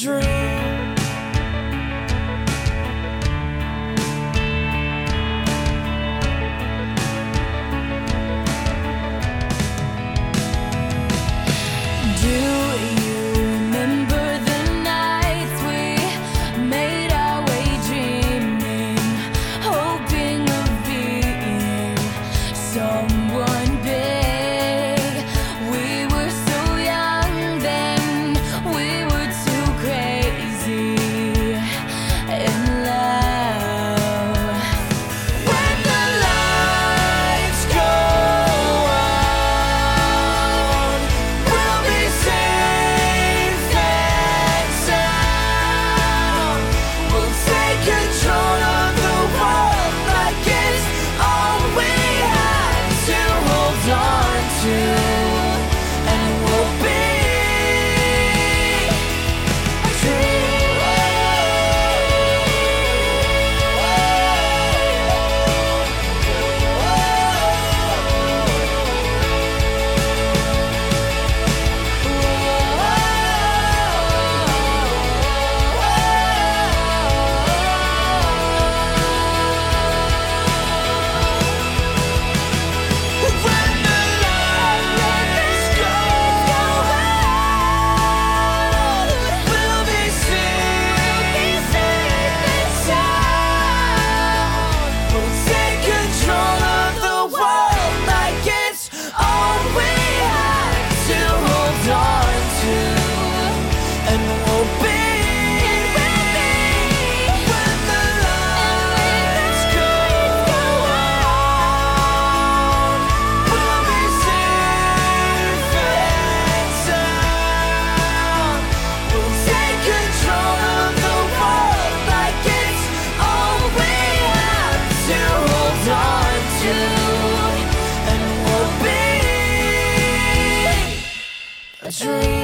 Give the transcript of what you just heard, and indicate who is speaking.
Speaker 1: dream dream.